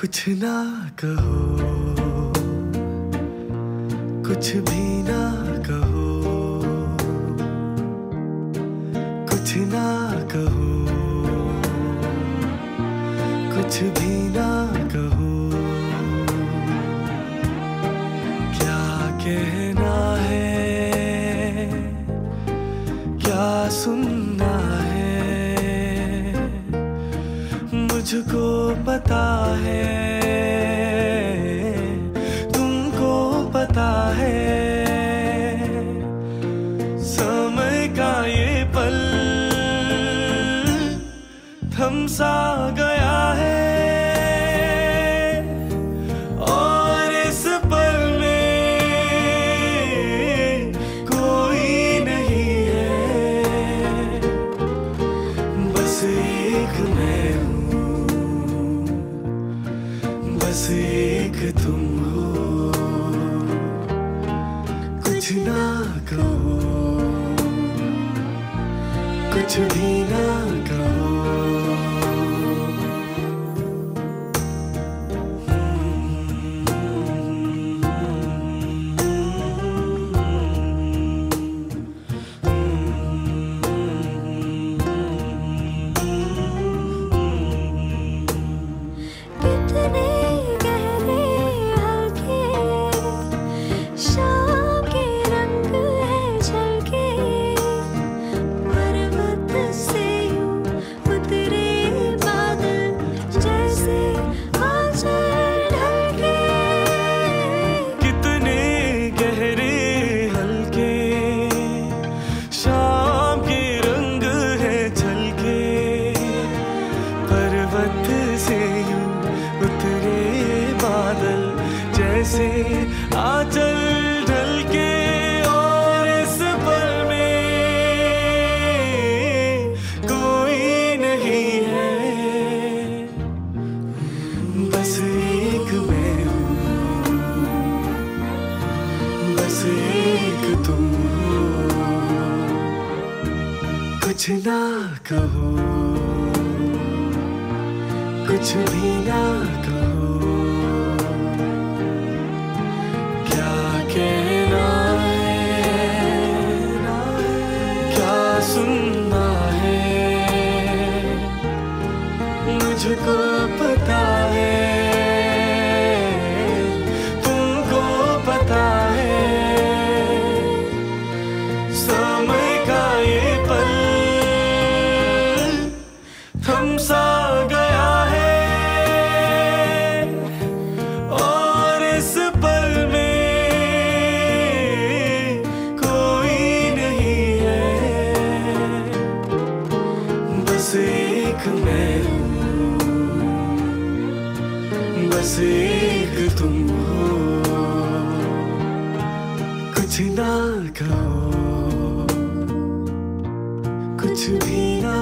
कुछ ना कहो, कुछ भी ना कहो, कुछ ना कहो, कुछ भी ना कहो। क्या कहना है, क्या सुनना है, मुझको पता है तुमको पता है। समय का ये पल थम सा बस एक तुम हो। कुछ ना कहो। कुछ भी ना जैसे आंचल ढलके और इस पल में कोई नहीं है। बस एक मैं हूँ, बस एक तुम कुछ ना कहो, कुछ भी ना कहो सुनना है। मुझको पता है। तुमको पता है। समय बस एक तुम हो। कुछ ना कहो। कुछ भी ना